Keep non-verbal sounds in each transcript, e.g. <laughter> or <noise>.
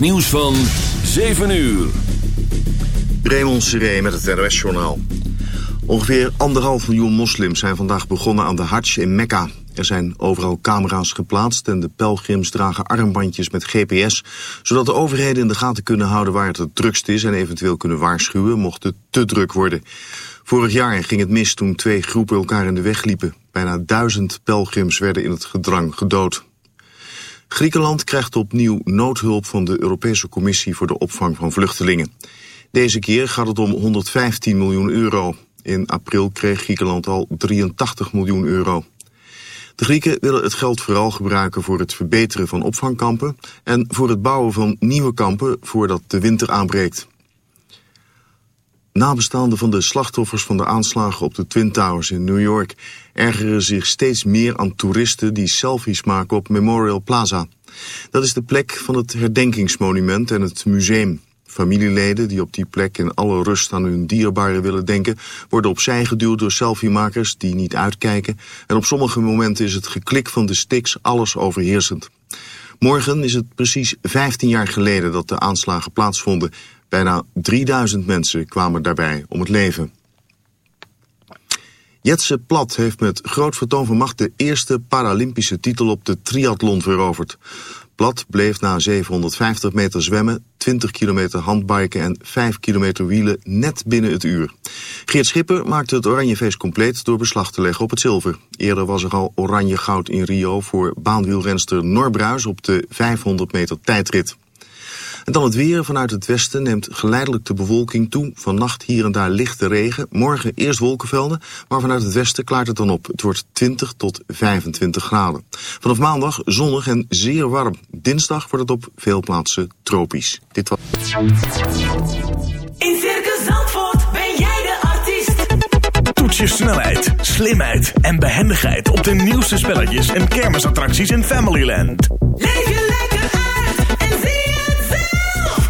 Nieuws van 7 uur. Raymond Seré met het NOS-journaal. Ongeveer anderhalf miljoen moslims zijn vandaag begonnen aan de Hajj in Mekka. Er zijn overal camera's geplaatst en de pelgrims dragen armbandjes met GPS... zodat de overheden in de gaten kunnen houden waar het het drukst is... en eventueel kunnen waarschuwen mocht het te druk worden. Vorig jaar ging het mis toen twee groepen elkaar in de weg liepen. Bijna duizend pelgrims werden in het gedrang gedood. Griekenland krijgt opnieuw noodhulp van de Europese Commissie voor de opvang van vluchtelingen. Deze keer gaat het om 115 miljoen euro. In april kreeg Griekenland al 83 miljoen euro. De Grieken willen het geld vooral gebruiken voor het verbeteren van opvangkampen en voor het bouwen van nieuwe kampen voordat de winter aanbreekt. Nabestaanden van de slachtoffers van de aanslagen op de Twin Towers in New York ergeren zich steeds meer aan toeristen die selfies maken op Memorial Plaza. Dat is de plek van het herdenkingsmonument en het museum. Familieleden die op die plek in alle rust aan hun dierbaren willen denken... worden opzij geduwd door selfiemakers die niet uitkijken... en op sommige momenten is het geklik van de sticks alles overheersend. Morgen is het precies 15 jaar geleden dat de aanslagen plaatsvonden. Bijna 3000 mensen kwamen daarbij om het leven. Jetse Plat heeft met groot vertoon van macht de eerste Paralympische titel op de triathlon veroverd. Plat bleef na 750 meter zwemmen, 20 kilometer handbiken en 5 kilometer wielen net binnen het uur. Geert Schipper maakte het oranje feest compleet door beslag te leggen op het zilver. Eerder was er al oranje goud in Rio voor baanwielrenster Norbruis op de 500 meter tijdrit. En dan het weer. Vanuit het westen neemt geleidelijk de bewolking toe. Vannacht hier en daar lichte regen. Morgen eerst wolkenvelden, maar vanuit het westen klaart het dan op. Het wordt 20 tot 25 graden. Vanaf maandag zonnig en zeer warm. Dinsdag wordt het op veel plaatsen tropisch. Dit was... In Circus Zandvoort ben jij de artiest. Toets je snelheid, slimheid en behendigheid op de nieuwste spelletjes en kermisattracties in Familyland. Leef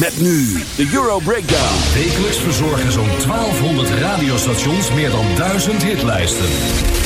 Met nu de Euro Breakdown. Wekelijks verzorgen zo'n 1200 radiostations meer dan 1000 hitlijsten.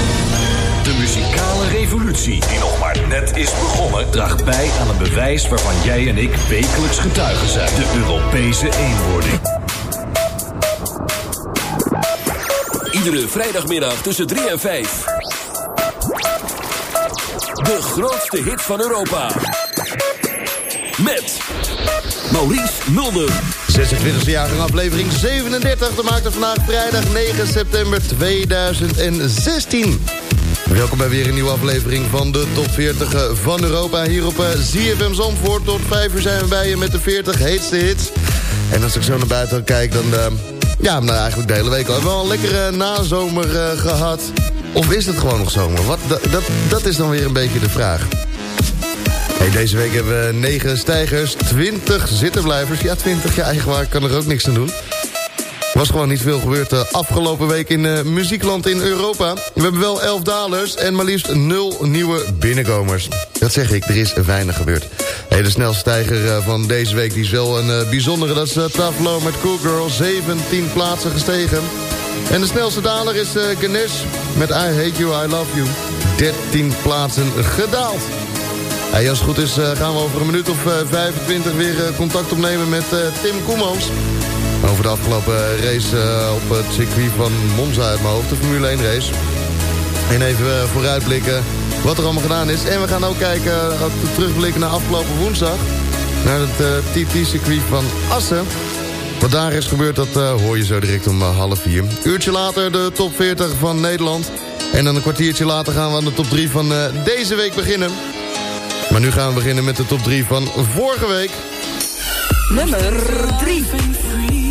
De muzikale revolutie, die nog maar net is begonnen, draagt bij aan een bewijs waarvan jij en ik wekelijks getuigen zijn: de Europese eenwording. Iedere vrijdagmiddag tussen 3 en 5. De grootste hit van Europa. Met Maurice Mulder. 26e jaargang aflevering 37. Dat maakt het vandaag vrijdag 9 september 2016. Welkom bij weer een nieuwe aflevering van de Top 40 van Europa. Hier op eh, ZFM Zandvoort. Tot 5 uur zijn we bij je met de 40 heetste hits. En als ik zo naar buiten kijk, dan... eh, ja, nou eigenlijk de hele week al. We hebben wel een lekkere nazomer eh, gehad. Of is het gewoon nog zomer? Wat, dat, dat, dat is dan weer een beetje de vraag. Hey, deze week hebben we 9 stijgers, 20 zittenblijvers. Ja, 20, ja, eigenlijk kan er ook niks aan doen. Was gewoon niet veel gebeurd de afgelopen week in eh, muziekland in Europa. We hebben wel 11 dalers en maar liefst 0 nieuwe binnenkomers. Dat zeg ik, er is weinig gebeurd. De snelste stijger eh, van deze week die is wel een eh, bijzondere. Dat is uh, Low met Cool Girl, 17 plaatsen gestegen. En de snelste daler is eh, Ganesh met I Hate You, I Love You. 13 plaatsen gedaald. Hey, als het goed is eh, gaan we over een minuut of eh, 25 weer eh, contact opnemen met eh, Tim Koemans. Over de afgelopen race eh, op het circuit van Monza uit mijn hoofd, de Formule 1 race. En even eh, vooruitblikken wat er allemaal gedaan is. En we gaan ook kijken, uh, terugblikken naar afgelopen woensdag. Naar het eh, TT-circuit van Assen. Wat daar is gebeurd, dat eh, hoor je zo direct om eh, half vier. Uurtje later de top 40 van Nederland. En dan een kwartiertje later gaan we aan de top 3 van eh, deze week beginnen. Maar nu gaan we beginnen met de top 3 van vorige week. Nummer 3.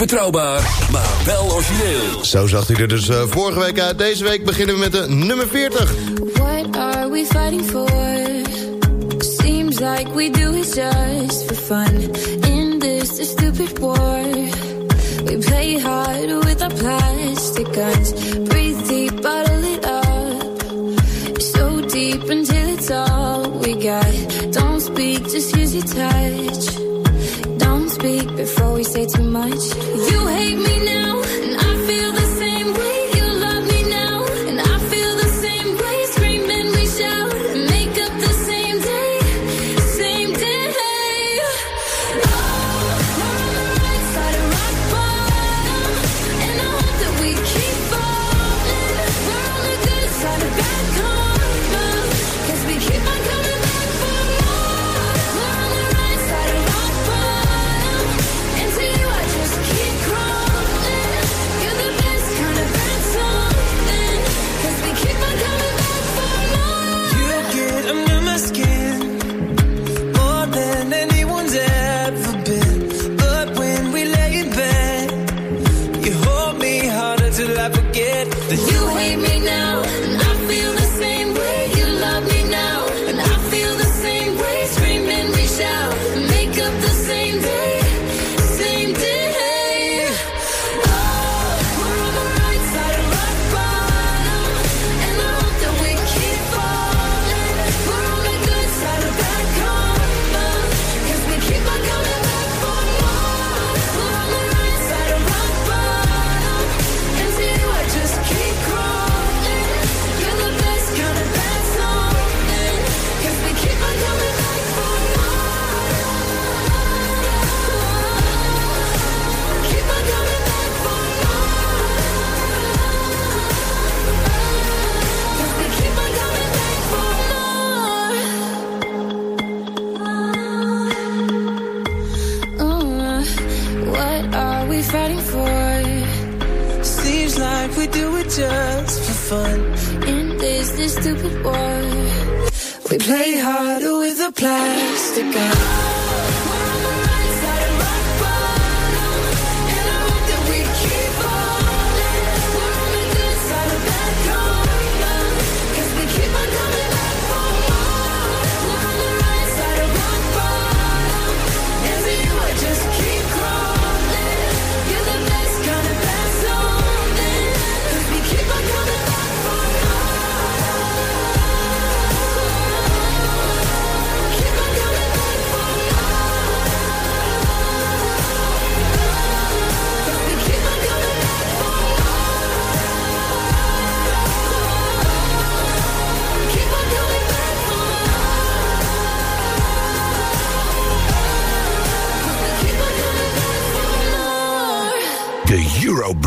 betrouwbaar, maar wel origineel. Zo zag hij er dus eh, vorige week uit. Deze week beginnen we met de nummer 40. What are we fighting for? Seems like we do it just for fun. In this stupid war, we play hard with our plastic guns. Breathe deep, bottle it up. So deep until it's all we got. Don't speak, just use your touch. We say too much. You hate me now,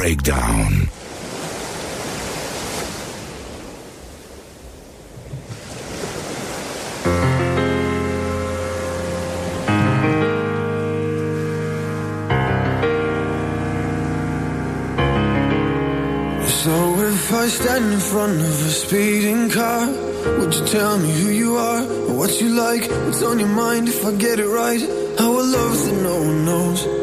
Breakdown. So if I stand in front of a speeding car, would you tell me who you are, or what you like, what's on your mind? If I get it right, our love that no one knows,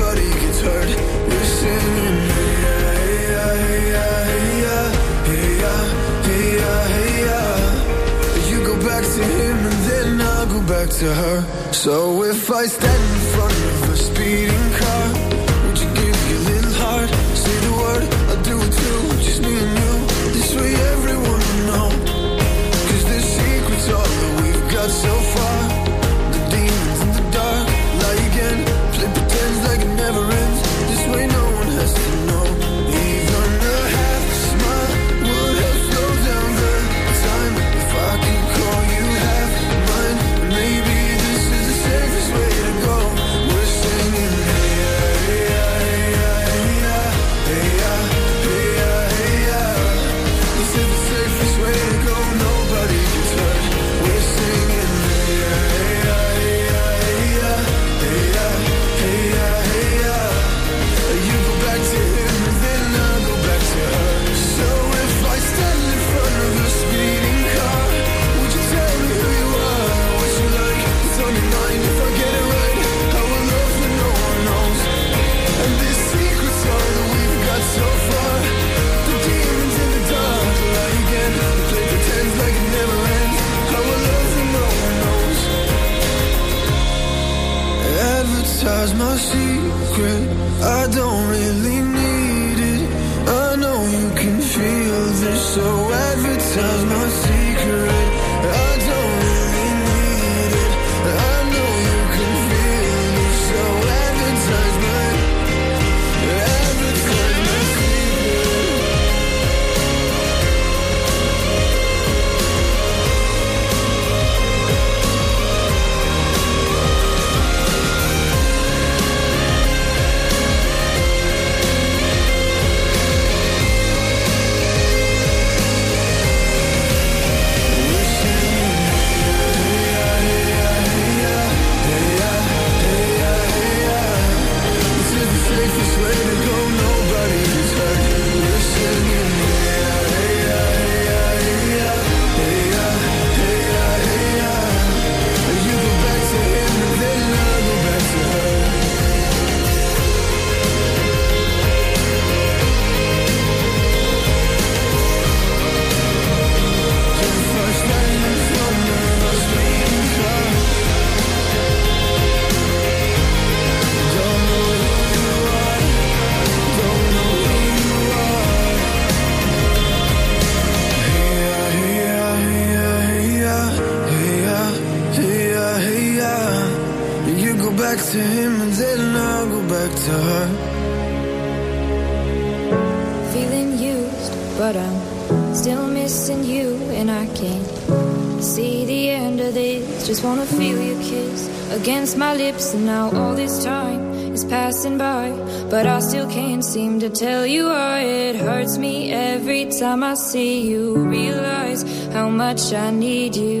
back to her. So if I stand in front time I see you. Realize how much I need you.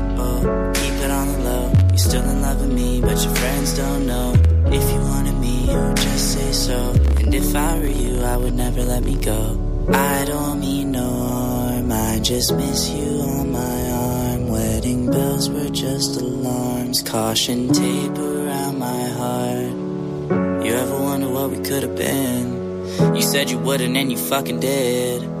keep it on the low. You're still in love with me, but your friends don't know. If you wanted me, you would just say so. And if I were you, I would never let me go. I don't mean no harm, I just miss you on my arm. Wedding bells were just alarms, caution tape around my heart. You ever wonder what we could have been? You said you wouldn't and you fucking did.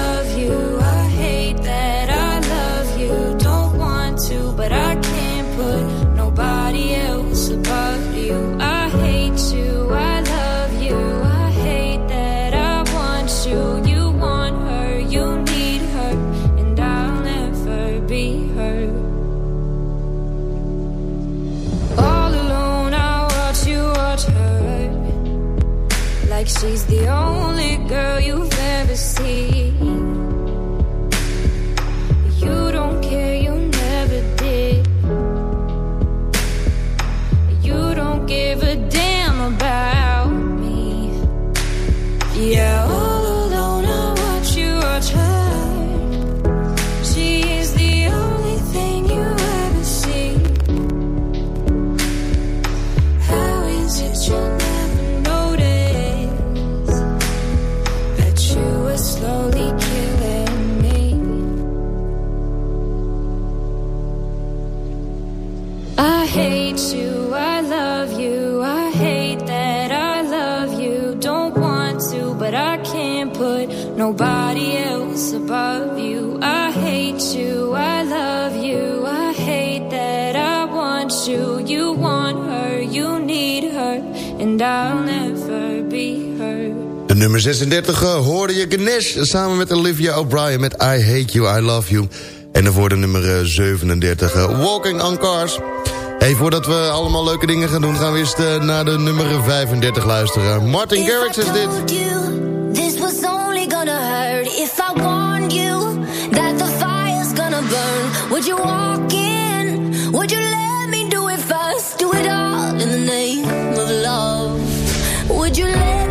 girl you've ever seen. Nobody else above you. I hate you, I love you, I hate that I want you. You want her, you need her, and I'll never be her. De nummer 36 uh, hoorde je Ganesh samen met Olivia O'Brien met I Hate You, I Love You. En daarvoor de nummer eh, 37, eh, Walking on Cars. Hey, voordat we allemaal leuke dingen gaan doen... gaan we eerst eh, naar de nummer 35 luisteren. Martin Garrix is dit. I warned you that the fire's gonna burn. Would you walk in? Would you let me do it first? Do it all in the name of love. Would you let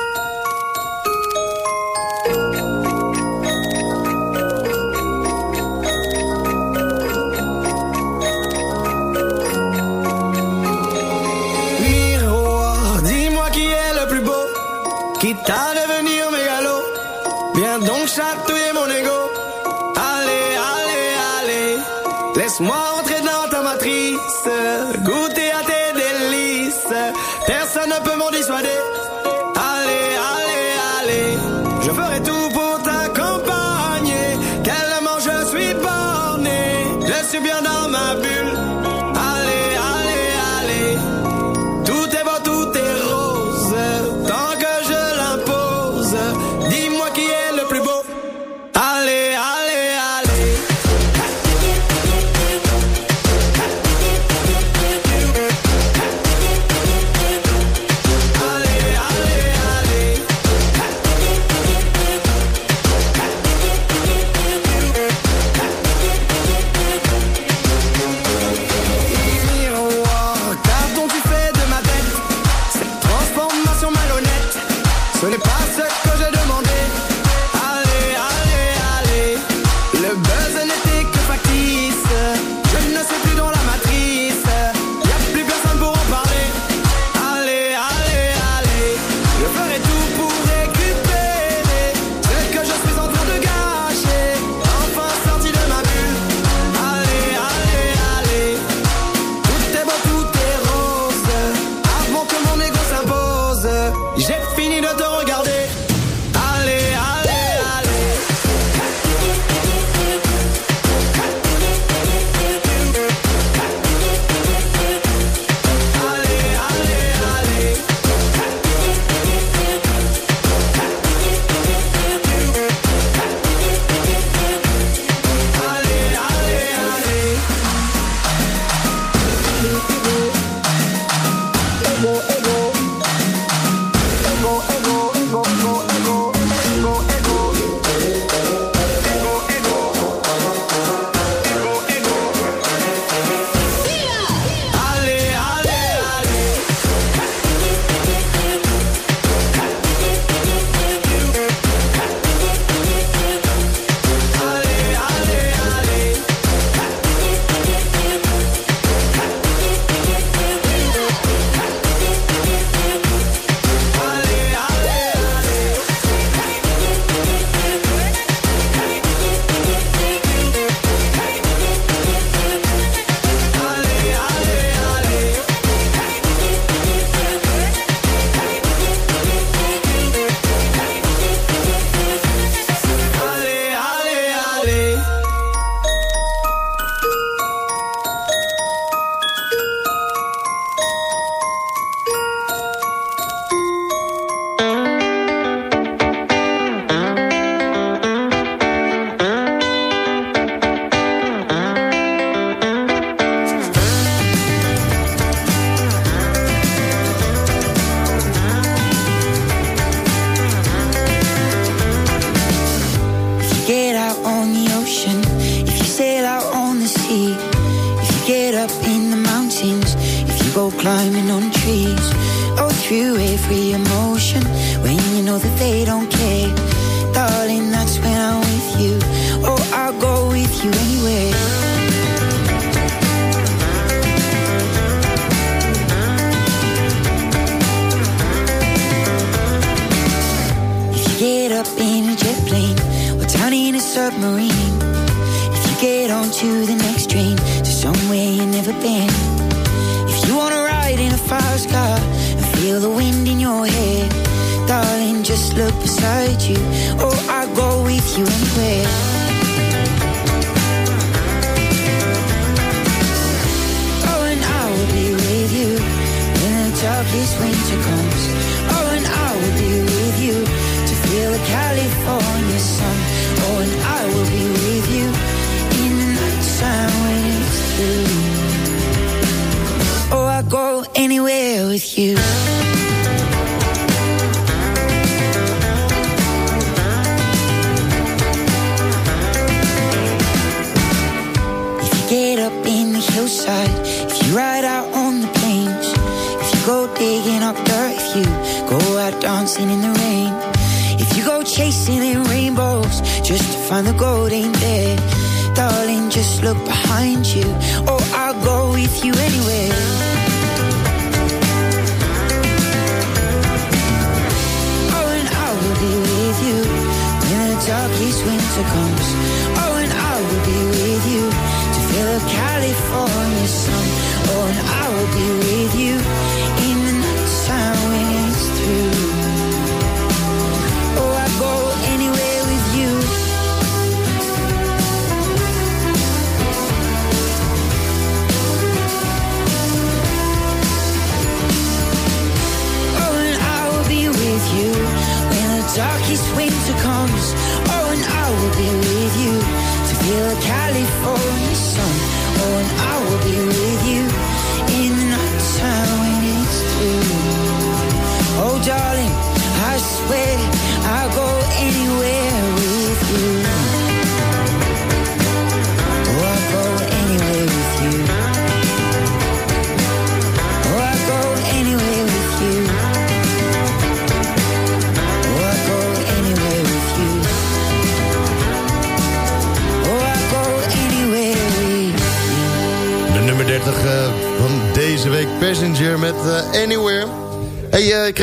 It comes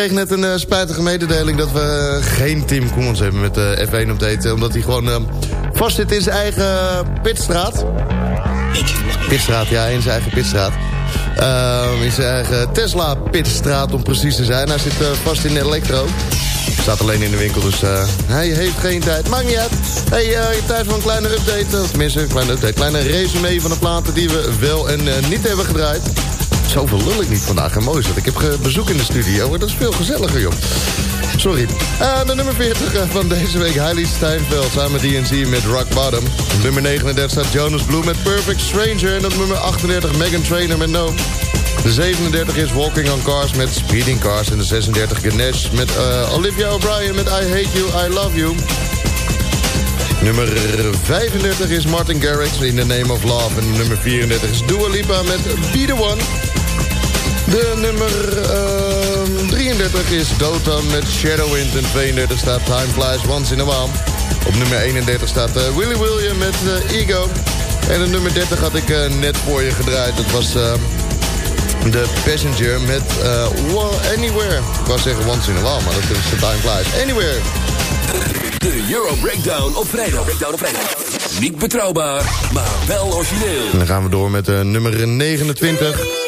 kreeg net een eh, spijtige mededeling dat we eh, geen Tim Koemans hebben met de F1 update. Omdat hij gewoon eh, vast zit in zijn eigen pitstraat. Pitstraat, ja, in zijn eigen pitstraat. Ehm, in zijn eigen Tesla pitstraat om precies te zijn. Hij zit eh, vast in elektro. Staat alleen in de winkel, dus eh, hij heeft geen tijd. Maakt niet uit. Hey, eh, tijd voor een kleine update. Of tenminste, een kleine update. Kleine resume van de platen die we wel en eh, niet hebben gedraaid. Zoveel lul ik niet vandaag. En mooi is dat. Ik heb bezoek in de studio. Dat is veel gezelliger, joh. Sorry. Eh, de nummer 40 eh, van deze week. Hailey Steinfeld samen met DNC met Rock Bottom. Nummer 39 staat Jonas Blue met Perfect Stranger. En op nummer 38 Megan Trainor met No. De 37 is Walking on Cars met Speeding Cars. En de 36 Ganesh met eh, Olivia O'Brien met I Hate You, I Love You. Nummer 35 is Martin Garrix in The Name of Love. En nummer 34 is Dua Lipa met Be The One. De nummer ehm, 33 is Dotan met Shadowwind. En 32 staat Time Flies Once in a While. Op nummer 31 staat eh, Willy William met eh, Ego. En de nummer 30 had ik eh, net voor je gedraaid. Dat was de Passenger met Anywhere. Ik wou zeggen Once in a While, maar dat is de Time Flies. Anywhere. De Euro Breakdown op vrijdag. Breakdown op vrijdag. Niet betrouwbaar, maar wel origineel. En dan gaan we door met nummer 29.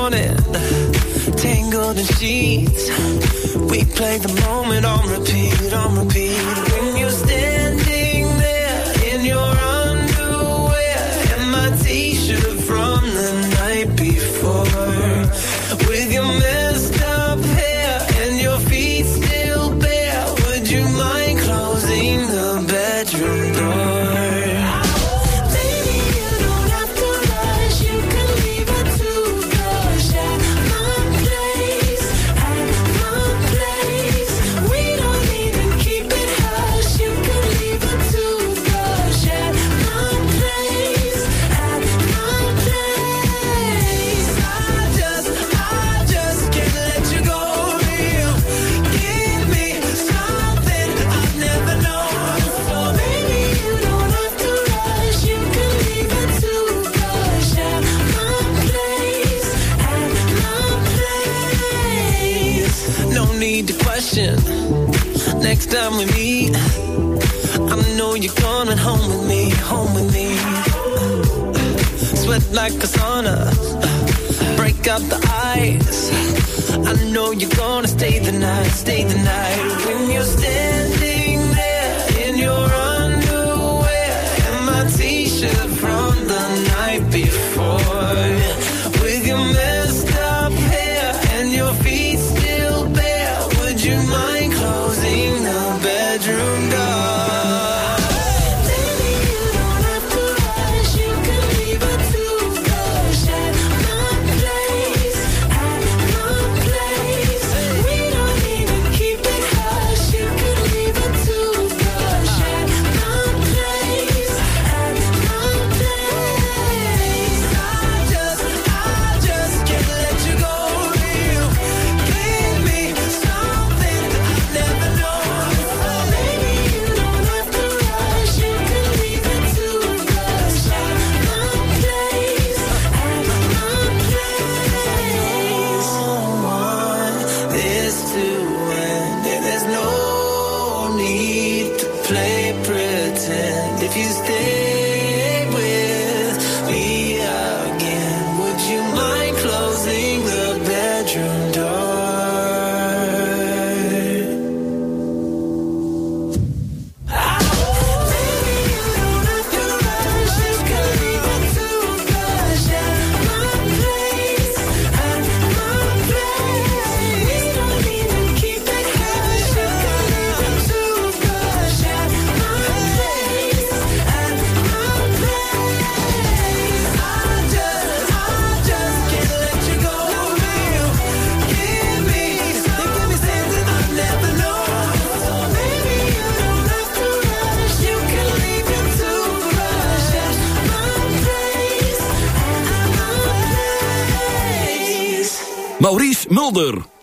sheets. We play the moment on repeat, on repeat. Maurice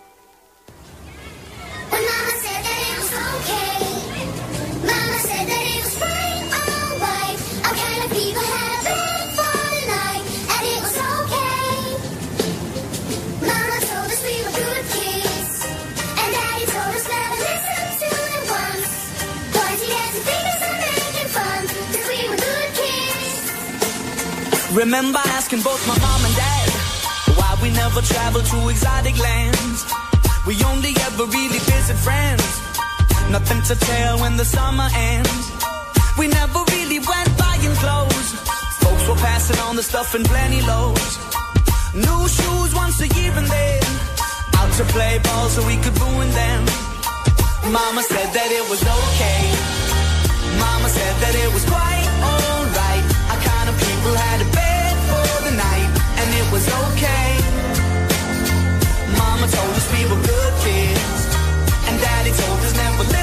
Nothing to tell when the summer ends. We never really went buying clothes. Folks were passing on the stuff in plenty loads. New shoes once a year and then out to play ball so we could ruin them. Mama said that it was okay. Mama said that it was quite alright. Our kind of people had a bed for the night, and it was okay. Mama told us we were good kids, and Daddy told us never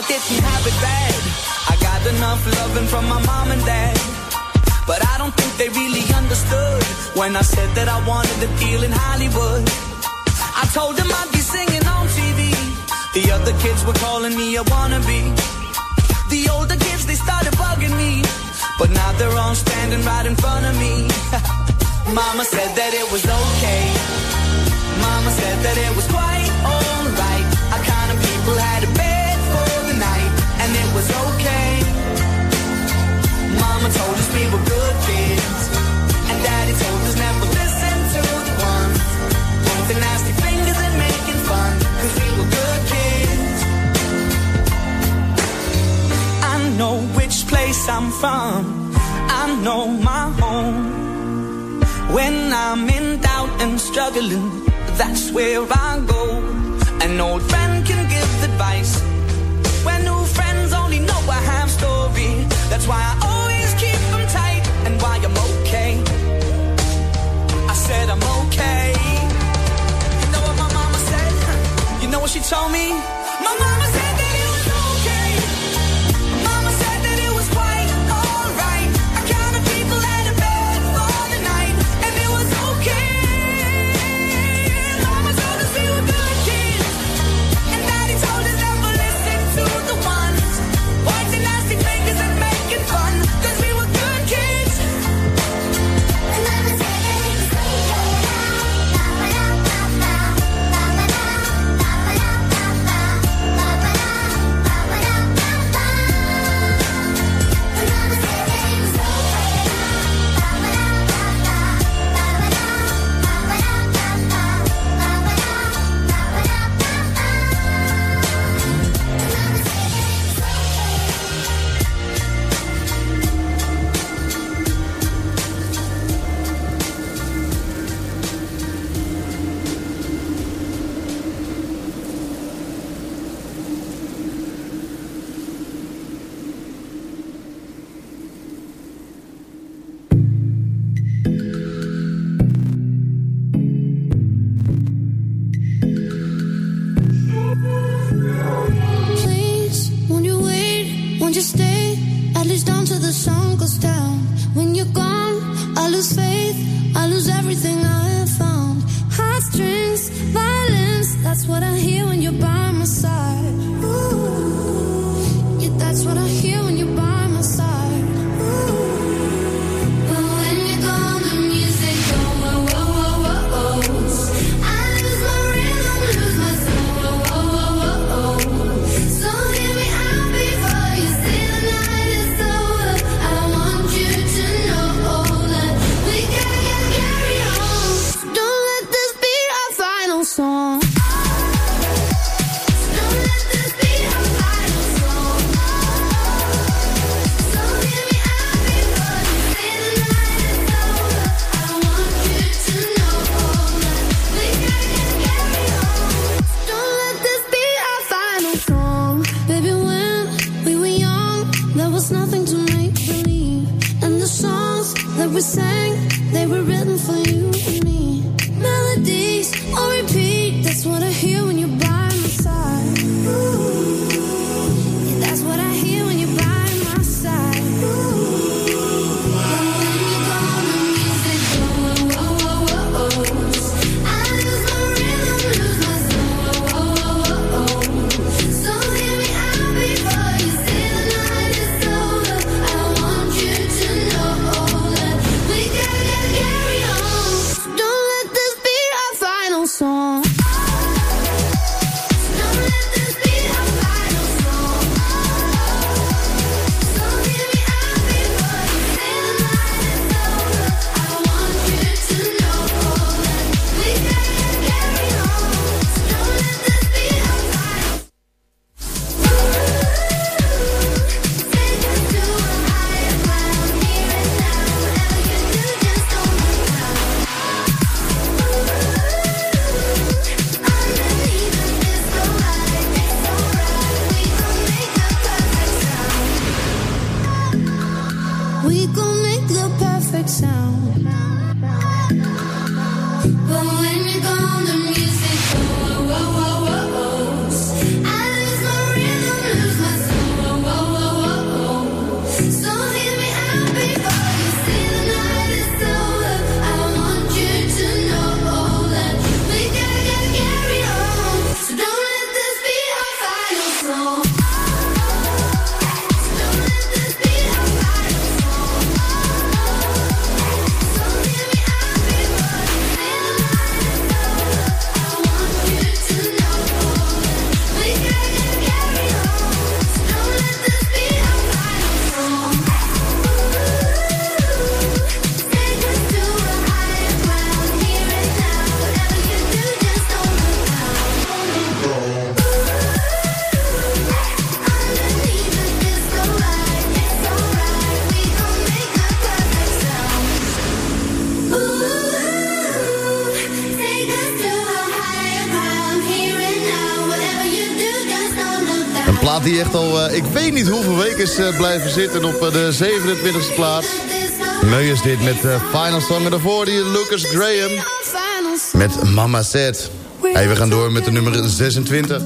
I didn't have it bad. I got enough loving from my mom and dad. But I don't think they really understood when I said that I wanted to deal in Hollywood. I told them I'd be singing on TV. The other kids were calling me a wannabe. The older kids, they started bugging me. But now they're all standing right in front of me. <laughs> Mama said that it was okay. Mama said that it was quite alright. Our kind of people had a bed was okay. Mama told us we were good kids, and Daddy told us never listen to the ones the nasty fingers and making fun, cause we were good kids. I know which place I'm from, I know my home. When I'm in doubt and struggling, that's where I go. An old friend can give advice when That's why I always keep them tight and why I'm okay. I said I'm okay. You know what my mama said? You know what she told me? My mama said die echt al, eh, ik weet niet hoeveel weken is eh, blijven zitten op eh, de 27e plaats. Mooi is dit met de Final Song en die Lucas Graham met Mama Said. Hey, we gaan door met de nummer 26.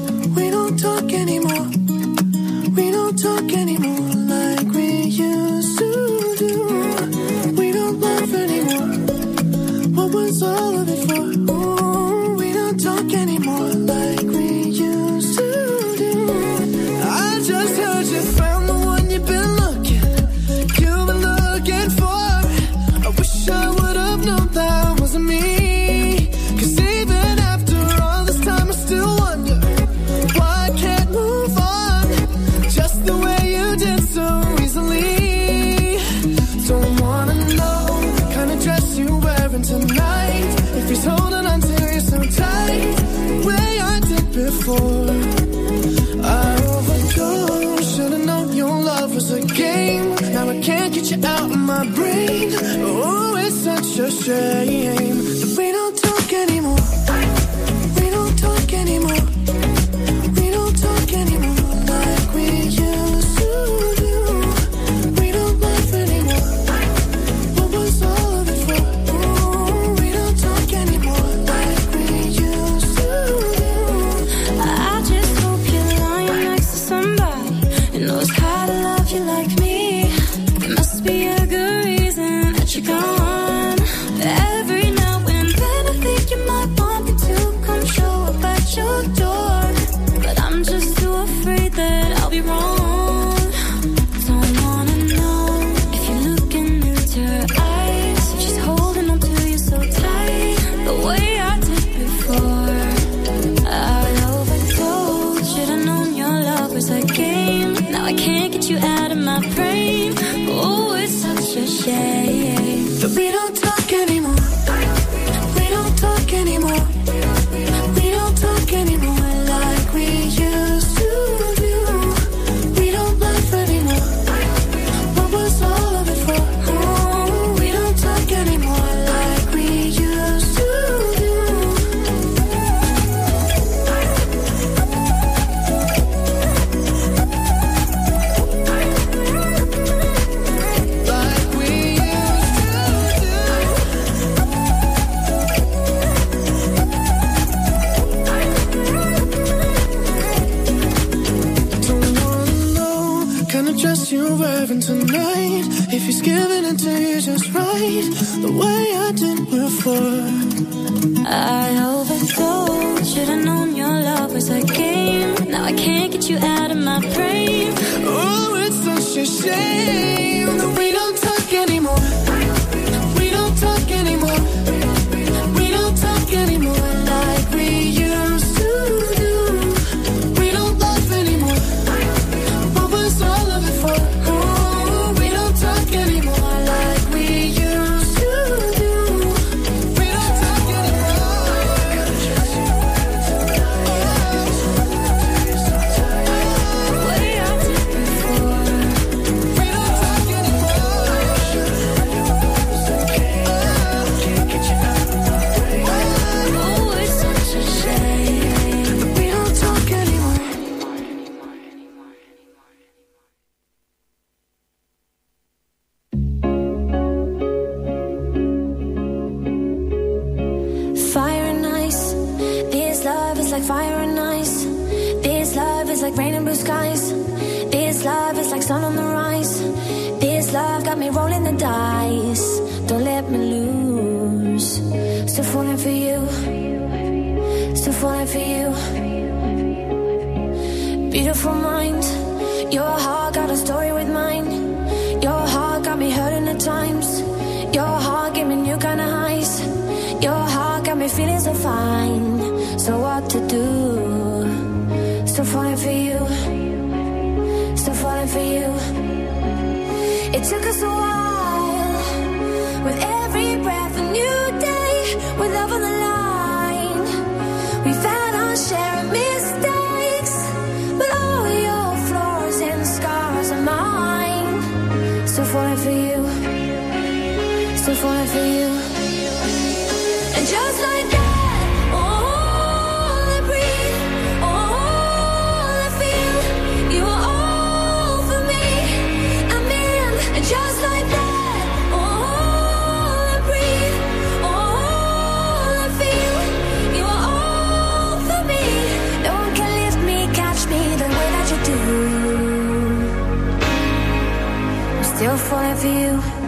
Still falling for you.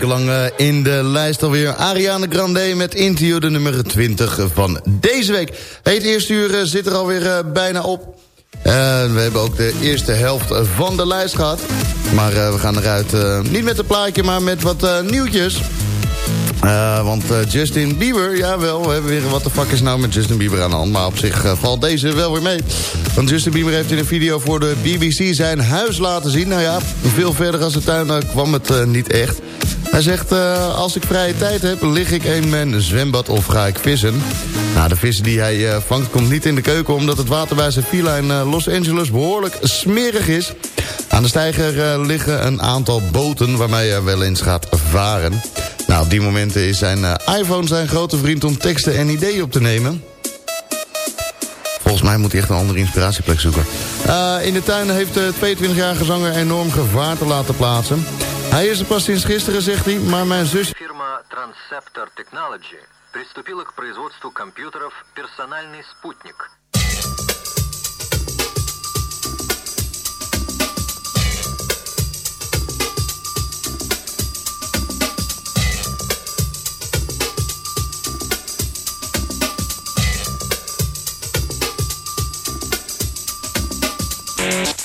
Weken lang eh, in de lijst alweer. Ariana Grande met Into de nummer 20 van deze week. Het eerste uur eh, zit er alweer eh, bijna op. Eh, we hebben ook de eerste helft van de lijst gehad. Maar we gaan eruit niet met een plaatje, maar met wat nieuwtjes. Eh, want eh, Justin Bieber, jawel, we hebben weer wat de fuck is nou met Justin Bieber aan de hand. Maar op zich eh, valt deze wel weer mee. Want Justin Bieber heeft in een video voor de BBC zijn huis laten zien. Nou ja, veel verder als de tuin kwam het niet echt. Hij zegt, als ik vrije tijd heb, lig ik in mijn zwembad of ga ik vissen. Nou, de vis die hij vangt komt niet in de keuken... omdat het water bij zijn villa in Los Angeles behoorlijk smerig is. Aan de steiger liggen een aantal boten waarmee hij wel eens gaat varen. Nou, op die momenten is zijn eh, iPhone zijn grote vriend om teksten en ideeën op te nemen. Volgens mij moet hij echt een andere inspiratieplek zoeken. Eh, in de tuin heeft de 22-jarige zanger enorm gevaar te laten plaatsen. Hij is er pas sinds gisteren, zegt hij, maar mijn zus... Фирма Transceptor Technology приступила к производству компьютеров «Персональный спутник». Like